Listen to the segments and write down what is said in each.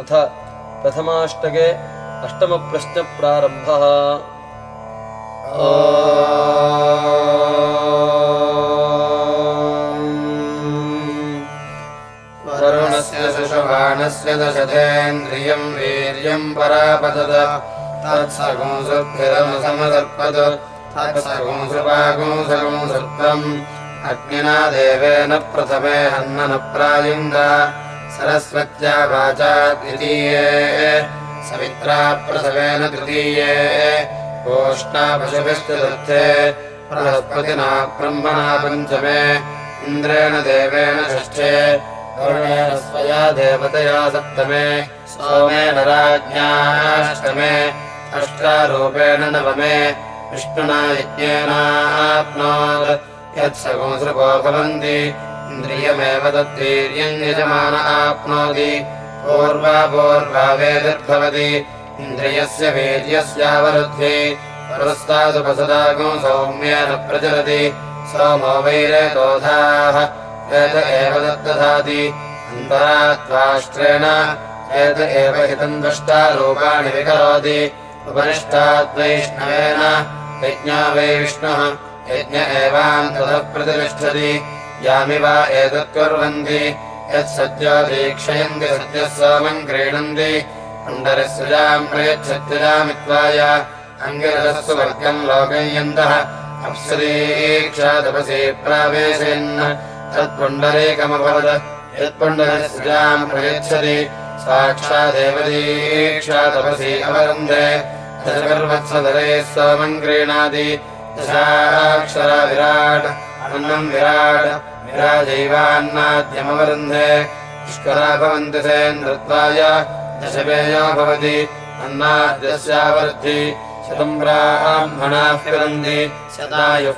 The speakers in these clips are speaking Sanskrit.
अथ प्रथमाष्टके अष्टमप्रश्नप्रारम्भः। वरुणस्य शिशुवाणस्य दशतेन्द्रियम् वीर्यम् तत्सगुंसुभिरनुसमसर्पद तत्सगुंसुपागुंसगुंसत्वम् अग्निना देवेन प्रथमे हन्न न प्रायुङ्ग सरस्वत्या वाचा द्वितीये। सवित्रा प्रसवेन तृतीये। गोष्णा पशुभिश्च दत्ते बृहस्पतिना ब्रह्मणा पञ्चमे। इन्द्रेण देवेन षष्ठे। वरुणेन स्वया देवतया सप्तमे। सोमेन राज्ञाष्टमे अष्टारूपेण नवमे। विष्णुना यज्ञेनाप्नोत्। यत्सगोसृपो भवन्ति इन्द्रियमेव तद्वीर्यम् यजमान आप्नोति। पूर्वापूर्वावेदिर्भवति इन्द्रियस्य वीर्यस्यावरुद्धि। पुरस्तादुपसदागो सौम्येन प्रचलति। सोमो वैरेतोधाः वेद एव तद्दधाति अन्तरा त्वाष्ट्रेण वेद एव हितम् द्रष्टा रूपाणि विकरोति। उपनिष्टाद्वैष्णवेन यज्ञो वै विष्णुः। यज्ञ एवान्ततः प्रतिष्ठति यामि वा एतत् कुर्वन्ति। यत्सद्यो दीक्षयन्ति सद्यः सोमम् क्रीणन्ति प्रयच्छत्यजामित्वाय अङ्गिरसु वर्गम् लोकयन्तः। अप्सरीक्षादपसि प्रावेशयन्। तत्पुण्डरीकमभवत्। यत्पुण्डरस्रजाम् प्रयच्छति। साक्षादेव अवरुन्धे। दशपर्वत्सदरेः सोमम् क्रीणाति दशाक्षरा विराट् अन्नम् विराट् विराजैवान्नाद्यमवरुन्धे पुष्करा भवन्ति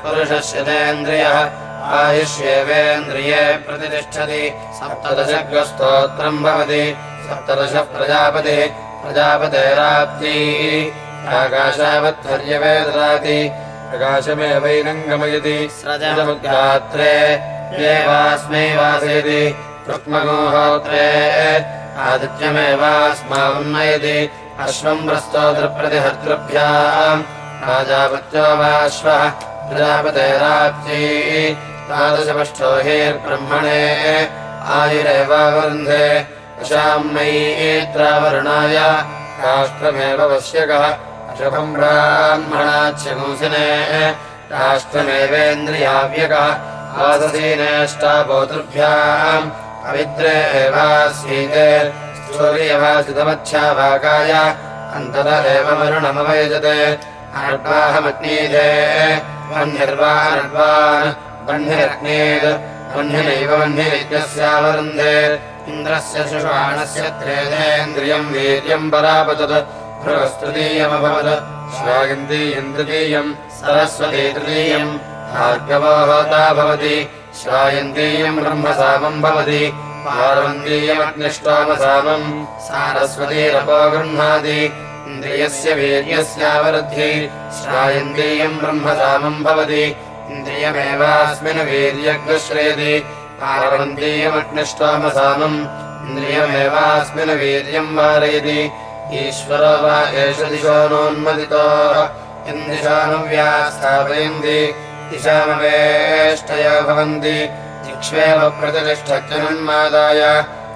पुरुषः शतेन्द्रियः आयुष्येवेन्द्रिये प्रतिष्ठति। सप्तदशग्रस्तोत्रम् भवति। सप्तदशः प्रजापतिः प्रजापतेराप्तिः आकाशावद्धर्यवे ददाति प्रकाशमेवैनम् गमयति स्रजमुद्गात्रे देवास्मै वासयति। रुक्मगोहोत्रे आदित्यमेवास्मान्नयति अश्वम् प्रस्तोत्रप्रतिहर्तृभ्याम् राजापत्यो वाश्वः प्रजापतेराप्त्यै तादृशपष्टो हिर्ब्रह्मणे आयुरेवावरुन्धे दशाम्मयीत्रावरुणाय राष्ट्रमेव वश्यकः शुभम् ब्राह्मणाच्यमूसिने राष्ट्रमेवेन्द्रियाव्यकः आदसीनेष्टापोतृभ्याम् पवित्रे एवासीते स्थूर्यवासितमच्छाभागाय अन्तत एव वरुणमवयजते अर्वाहमग्नीधे वह्निर्वान् वह्निरग्नेत् वह्निनैव वह्निरित्यस्यावरुन्धे इन्द्रस्य शुषाणस्य त्रेधेन्द्रियम् वीर्यम् परापतत् बृहस्तृतीयमभवत् श्वायन्तीयम् तृतीयम् सरस्वती तृतीयम्। भार्गवो होता भवति। श्वायन्तीयम् ब्रह्मसामम् भवति। पार्वन्तीयमग्निष्टोमसामम्। सारस्वतीरपो गृह्णाति। इन्द्रियस्य वीर्यस्यावरुद्धि। श्रायन्तीयम् ब्रह्मसामम् भवति। इन्द्रियमेवास्मिन् वीर्यग्श्रयति पार्वन्तीयमग्निष्टोमसामम्। इन्द्रियमेवास्मिन् वीर्यम् वारयति ईश्वरो वा एष दिशो नोन्मदितो। यन्दिशानुव्या स्थापयन्ति दिशामवेष्टयो भवन्ति। दिक्ष्वेव प्रतिष्ठत्यनुन्मादाय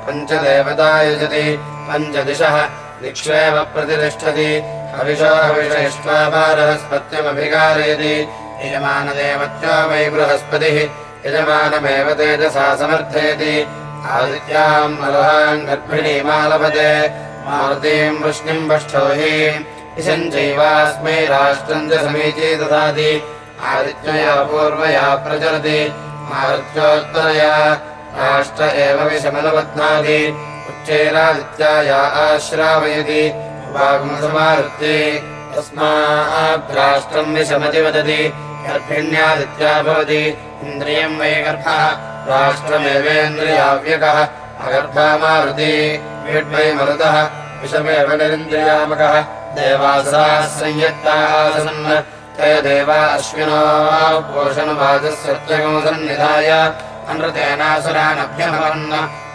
पञ्चदेवता यजति पञ्चदिशः दिक्ष्वेव प्रतिष्ठति। हविषो हविषयिष्ट्वा बृहस्पत्यमभिकारयति यजमानदेवत्यो वै बृहस्पतिः यजमानमेव तेजसा समर्थयति। आदित्याम् गर्भिणीमालभते मारुतीम् वृष्णिम् पष्ठो हि इशम् चैवास्मै राष्ट्रम् च समीची ददाति। आदित्यया पूर्वया प्रचलति। मारुत्योत्तरया राष्ट्र एव विषमनुबध्नाति उच्चैरादित्याया आश्रावयति। वाग्मुसमारुत्ये तस्माद्राष्ट्रम् विषमति वदति। गर्भिण्यादित्या भवति। इन्द्रियम् वै गर्भः। राष्ट्रमेवेन्द्रियाव्यकः अगर्भामारुति वीड्वै मरुतः विषमेव निरिन्द्रियामकः देवासाः संयत्तासन् ते देवा अश्विनो पोषणवाजः सत्यगोसन्निधाय अनृतेनासुरानभ्यभवन्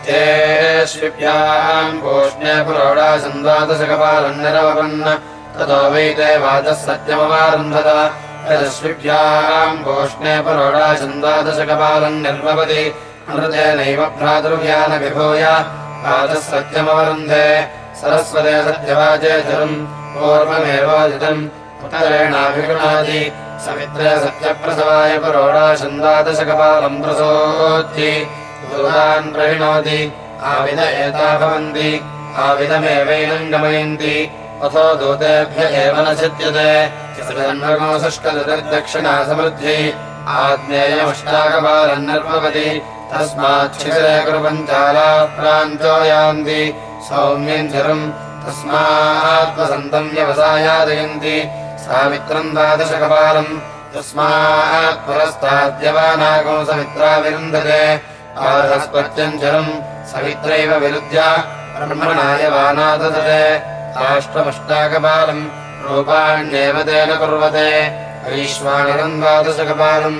तेष्विभ्याम् गोष्णे पुरोडासन्द्वादशकपालन्निरवपन्न ततो वैते वाचः सत्यमवारुन्धत। यदश्विभ्याम् गोष्णे पुरोडासन्द्वादशकपालम् निर्वपति अमृतेनैव भ्रातृव्यानविभूय। वाचः सत्यमवरुन्धे। सरस्वते सत्यवाचे उत्तरेणाभिगृणाति समित्रे सत्यप्रसवाय पुरोडासन्द्वादशकपालम् प्रसोद्धि दूतान् प्रहिणोति आविद एता भवन्ति। आविदमेवैनम् गमयन्ति। अथो दूतेभ्य एव न दक्षिणा समृद्धि। आज्ञेयमष्टाकपालन्नर्भवति तस्माच्छिरे कुर्वञ्चाला प्रान्तो यान्ति सौम्यम् चरुम् तस्मात्मसन्तम् व्यवसायादयन्ति। सामित्रम् द्वादशकपालम्। तस्मात् पुरस्ताद्यवानागो समित्राविरुन्धते आहस्पत्यम् चरम् सवित्रैव विरुध्य ब्रह्मणाय वानाददते राष्ट्रमष्टाकपालम्। रूपाण्येव तेन कुर्वते। वैश्वानरम् द्वादशकपालम्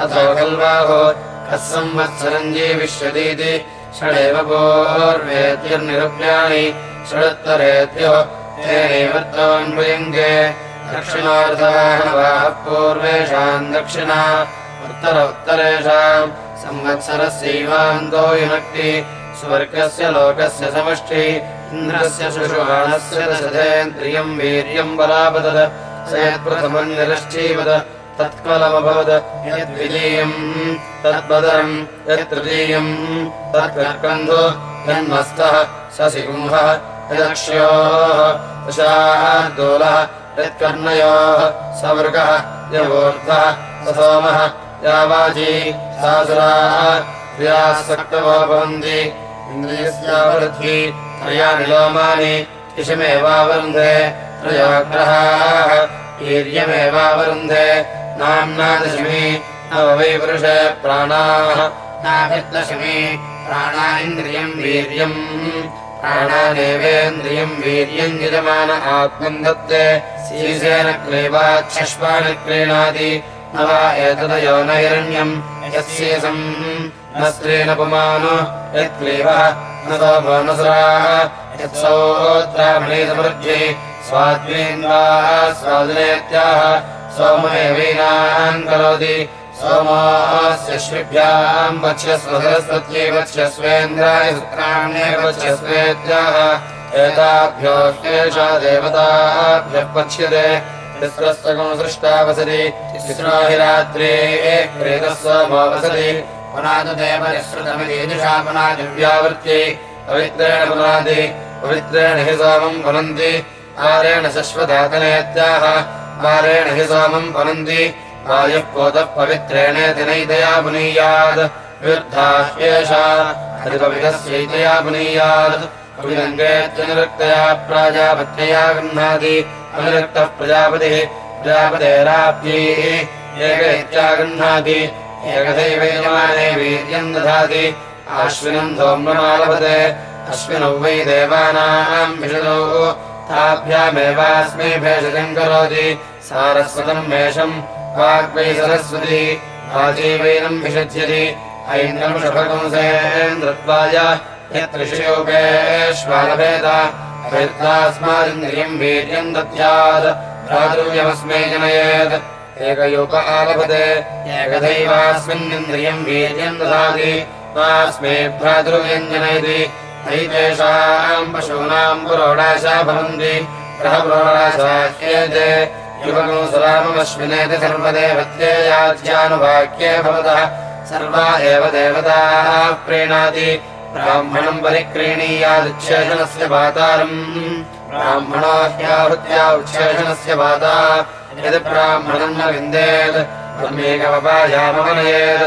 अथो खल्वाहो कः संवत्सरम् जीविष्यतीति षडेव उत्तर उत्तरेषाम् संवत्सरस्यैवान्तो युनक्ति स्वर्गस्य लोकस्य समष्टि इन्द्रस्य शुशुहाणस्य दशतेन्द्रियम् वीर्यम् बलापतत् स यत्प्रथमम् निरश्चीवद तत्कलमभवत् यद्वितीयम् तद्बदरम् यत्तृतीयम् तत्कर्कन्धो स सिंहः यदक्ष्योः दशार्दूलः यत्कर्णयोः सवृगः स सोमः यावाजी सासुराः क्रियासक्तवो भवन्ति। इन्द्रियस्यावृद्धि त्रयाणि लोमानि इषमेवावरुन्धे त्रयोग्रहाः वीर्यमेवावरुन्धे नाम्ना दशमी नव वै पुरुषे प्राणाः। प्राणा इन्द्रियम् वीर्यम्। प्राणानेवेन्द्रियम् वीर्यम् यजमान आत्मम् दत्ते शीशेन क्लीवाच्छष्पाणि क्रीणाति न वा एतदयो न हिरण्यम् यत्शीसम् न स्त्रीण पुमानो यत्क्लीवः न न स्वाद्वीन्वा स्वादिनेत्याह सोममेवैनान् करोति। सोमोऽस्य श्विभ्याम् वक्ष्यस्व सरस्वत्यै वक्ष्यस्वेन्द्राय शुक्राण्ये वक्ष्यस्वेत्याह एताभ्यो एषा देवताभ्यः पक्ष्यते तिस्रस्तकम् सृष्टा वसति। तिस्रो हि रात्रे पुनादिव्यावृत्यै पवित्रेण पुनादि। पवित्रेण हि सोमम् पुनन्ति। आरेण शश्वदातनेत्याह वारेण हि सोमम् पवित्रेणेति नैतया पुनीयात् विरुद्धा ह्येषा हरिपविधस्यैतया पुनीयात् कविरङ्गेत्यनुरक्तया प्राजापत्यया गृह्णाति। अनुरक्तः प्रजापतिः प्रजापतेराप्यैः एक इत्या गृह्णाति वीर्यम् दधाति। आश्विनम् धूम्रमालभते अश्विनौ वै देवानाम् विशदौ ताभ्यामेवास्मै भेषजम् करोति। सारस्वतम् मेषम् सरस्वती। आजीवैनम् विषज्यति ऐन्द्रम् शफकंसेन्द्रत्वाय यत्रिषयोपेष्वालभेद वेत्तास्मादिन्द्रियम् वीर्यम् दद्यात् भ्रातृव्यमस्मै जनयेत्। एकयोप आलभते। एकदैवास्मिन्निन्द्रियम् वीर्यम् ददाति। जनयति। नैतेषाम् पशूनाम् पुरोडाशा भवन्ति ह्येते युवकम् सुराममश्विनेति सर्वदेवत्येयाज्यानुवाक्ये भवतः। सर्वा एव देवताः प्रीणाति। ब्राह्मणम् ब्राह्मणो ह्याहृत्या उच्छेषणस्य पाता यदि ब्राह्मणम् न विन्देत् ब्रह्मेकमपायामवनयेत्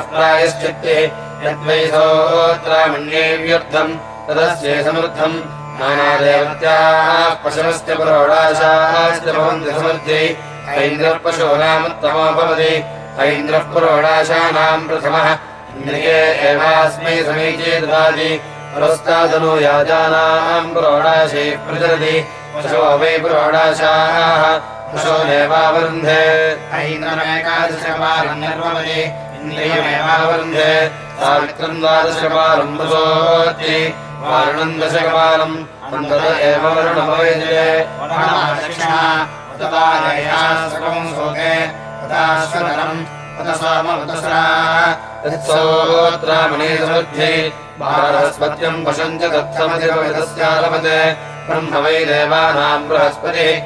प्रायश्चित्तिः यद्वैसोत्रामण्येव्यर्थम् तदस्ये समर्थम्। नानादेवत्याः पशवस्य पुरोडाशाश्च भवन्ति समर्थ्यै ऐन्द्रः पुरोडाशानाम् प्रथमः। इन्द्रिये एवास्मै समीचे पुरस्तादनु याजानाम् पुरोडाशे प्रचलति। पशो वै पुरोडाशाः। ऐन्द्रमेकादशपालम् निर्वमति इन्द्रियमेवावरुन्धे सावित्रम् द्वादशपालम् प्रसोति। वारुणम् दशकपालम् अन्तत एव यत्सोत्रामणिसमृद्ध्यै भारहस्पत्यम् वशम् च दत्तमधिपविदस्यालपते ब्रह्म वै देवानाम् बृहस्पतिः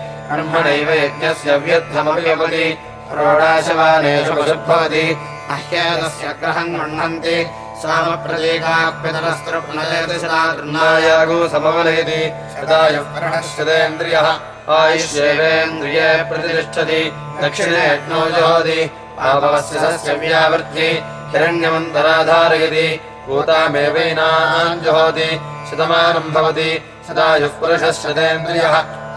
भवति प्रोडाशवानेषु पशुर्भवति अह्येतस्य ग्रहम् गृह्णन्ति सदायुः पर्णश्चदेन्द्रियः आयुष्येवेन्द्रिये प्रतिष्ठति। दक्षिणे यज्ञो जुहोति। पापवस्य सस्य व्यावृद्धि हिरण्यमन्तराधारयति। भूतामेवैनाम् जुहोति। शतमानम् भवति सदायुः पुरुषश्चदेन्द्रियः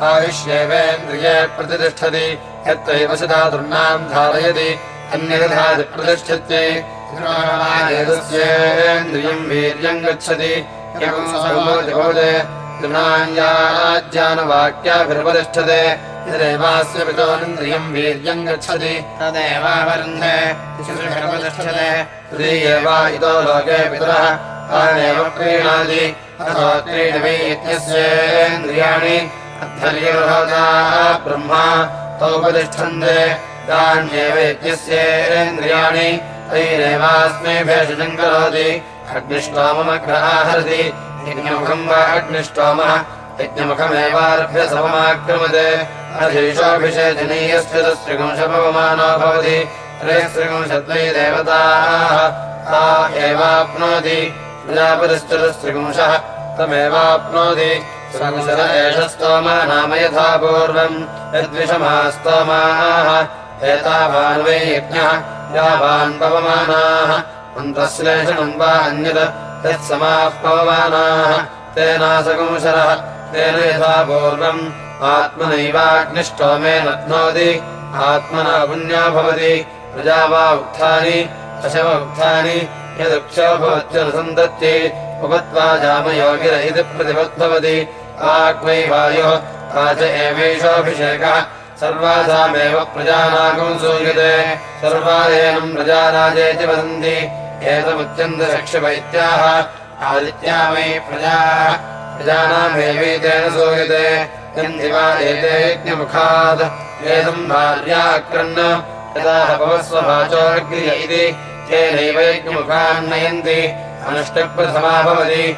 आयुष्येवेन्द्रिये प्रतिष्ठति। यत्त्वैव शतादृर्णाम् धारयति अन्यदधाति प्रतिष्ठत्यै एतस्येन्द्रियम् वीर्यम् गच्छति। तृणाञ्जानवाक्याभिर्वतिष्ठते यदेवास्य पितोरिन्द्रियम् वीर्यम् गच्छति। तदेवावरुन्धे शिशुभिर्वतिष्ठते। तृतीये वा इतो लोके पितरः। तानेव प्रीणाति अथो त्रीणि वै यज्ञस्येन्द्रियाणि अद्धर्यर्होता ब्रह्मा तौपतिष्ठन्ते तान्येव यज्ञस्येन्द्रियाणि तैरेवास्मै भेषजम् करोति अग्निष्टोममग्रहाहरति यज्ञमुखम् वा अग्निष्टोमः यज्ञमुखमेवारभ्य सममाक्रमते। अधीशोऽभिषेचनीयस्य त्रिगुंशपवमानो भवति। त्रयस्त्रिगुंशद्वै देवताः। ता एवाप्नोति। प्रजापतिश्चतुस्त्रिगुंशः तमेवाप्नोति। स्तोमा नाम यथा पूर्वम्। यद्विषमा स्तोमाः एतावान् वै यज्ञः यावान् पवमानाः मन्त्रश्लेषणम् वा अन्यत् यत्समाः पवमानाः तेनासकुंशरः तेन यथा पूर्वम् आत्मनैवाग्निष्टोमे नध्नोति आत्मना पुण्यो भवति प्रजा वा उक्थानि पशव उक्थानि यदुक्षो भवत्यनुसन्दत्यै उपत्वा जामयोगिर इति प्रतिपद्भवति आग्मै वायुः ता च एवेषोऽभिषेकः सर्वासामेव प्रजानागम् सूयते। सर्वादेनम् प्रजाराजेति वदन्ति। एतमुच्यन्तचक्षुवैत्याः आदित्या वै प्रजा। प्रजानामेवैतेन सूयते। यन्ति वा एते यज्ञमुखात्। एतम् भार्याक्रन्न। यदा भवस्वभाचोऽग्रिय इति। तेनैव यज्ञमुखान्नयन्ति अनुष्टप्रथमा भवति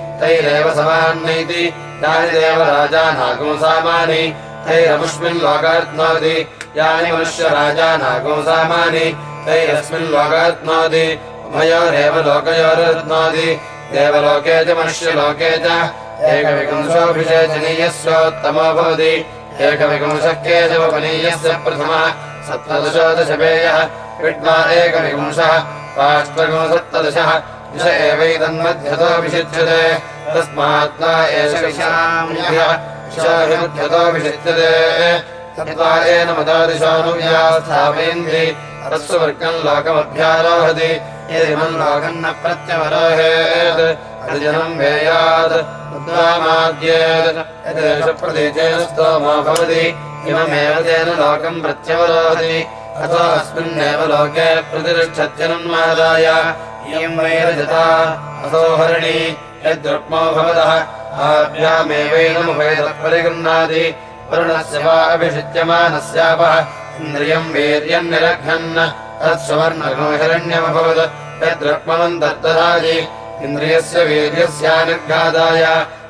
तैरेव समान्नैति यानि देवराजानागुंसामानि तैरमुष्मिन् लोकात्नोति यानि मनुष्यराजानागुंसामानि तैरस्मिन् लोकात्नोति उभयोरेव लोकयोरत्नोति देवलोके च मनुष्यलोके च। एकविपुंसोऽभिषेचनीयस्योत्तमो भवति एकविपुंसः केशवपनीयस्य प्रथमः। सप्तदशोदशपेयः विद्वा एकविपुंसः। पाष्टगुंसप्तदशः विष एवैतन्मध्यतोऽभिषिच्यते तस्मात् वा एष विशाम्यः विशाभिमध्यतोऽभिषिच्यते तद्वा येन मदादिशानुव्या स्थापयन्ति। तत्सु वर्गम् लोकमभ्यारोहति। यदिमम् लोकम् न प्रत्यवरोहेत्। अर्जनम् प्रदेशेन स्तोमो भवति। इममेव तेन लोकम् प्रत्यवरोहति। अथो अस्मिन्नेव लोके प्रतिष्ठत्यनुन्मादाय इयम् वैरजता असो हरिणी यद्रुक्मो भवतः। आभ्यामेवैनमुभयतः परिगृह्णाति वरुणस्य वा अभिषिच्यमानस्यापः। इन्द्रियम् वीर्यम् निरघ्नन् तत्सुवर्णगो हिरण्यमभवत्। यद्रुक्मम् दत्तराजि इन्द्रियस्य वीर्यस्यानुघादाय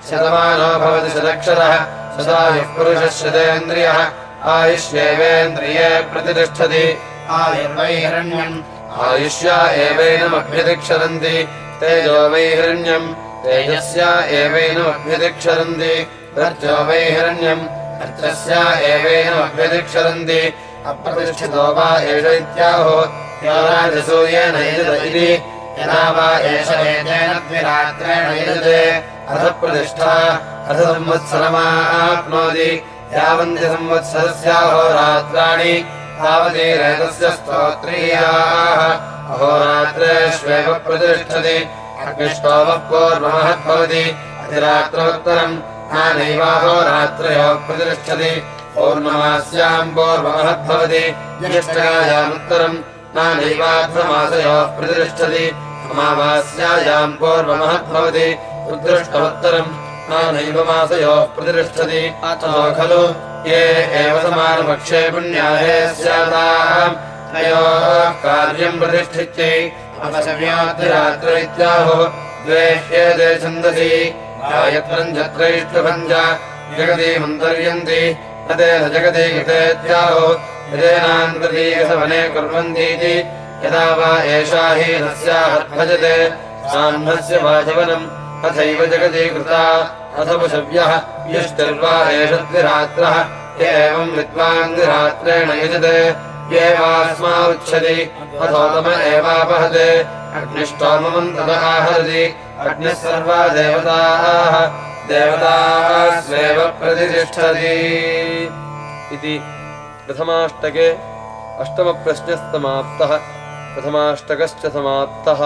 शतमानो भवति शतक्षरः। सदायुः पुरुषः शतेन्द्रियः आयुष्येवेन्द्रिये प्रतिष्ठति। आयुर्वै हिरण्यम् आयुष्या एवैनमभ्यतिक्षरन्ति। तेजो वै हिरण्यम्। तेजस्या एवैनमभ्यतिक्षरन्ति। रज्जो वै हिरण्यम्। रज्जस्या एवैनमभ्यतिक्षरन्ति। अप्रतिष्ठितो वा एष इत्याहो यो राजसूयेन यजत इति। यदा वा एष एतेन द्विरात्रेण यजते। अथ प्रतिष्ठा। अथ संवत्सरमाप्नोति। यावन्ति संवत्सरस्याहोरात्राणि तावती रेतस्य स्तोत्रीयाः अहोरात्रेष्वेव प्रतिष्ठति। अग्निष्टोमः पूर्वमहद्भवति अतिरात्रोत्तरम् नानैवाहोरात्रयोः प्रतिष्ठति। पौर्णमास्याम् पूर्वमहद्भवति ज्येष्ठयामुत्तरम् नानैवाध्वमासयोः प्रतिष्ठति। अमावास्यायाम् पूर्वमहद्भवति उद्दृष्टोत्तरम् नानैव मासयोः प्रतिष्ठति। अतो खलु ये एव समानपक्षे पुण्याहे स्याताम् तयोः कार्यम् प्रतिष्ठित्यै। अपशव्याद्रात्र इत्याहो द्वे ह्येते छन्दसि। गायत्रम् छत्रैष्टभम् च जगति मन्तर्यन्ति न तेन जगति गतेत्याहो यदेनान्तरीयसवने कुर्वन्तीति। यदा वा एषा हि नस्याहर्भजते साह्नस्य वाचवनम् तथैव जगति कृता अथ पशव्यः यष्टिर्वा एष द्विरात्रः य एवम् विद्वान् द्विरात्रेण यजते येवास्मा उच्यते अथोतम एवापहते अग्निष्टोमम् सर्वा देवताः देवतास्वेव प्रतिष्ठति इति प्रथमाष्टके अष्टमप्रश्नः समाप्तः प्रथमाष्टकश्च समाप्तः